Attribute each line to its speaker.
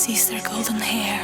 Speaker 1: sees their golden hair.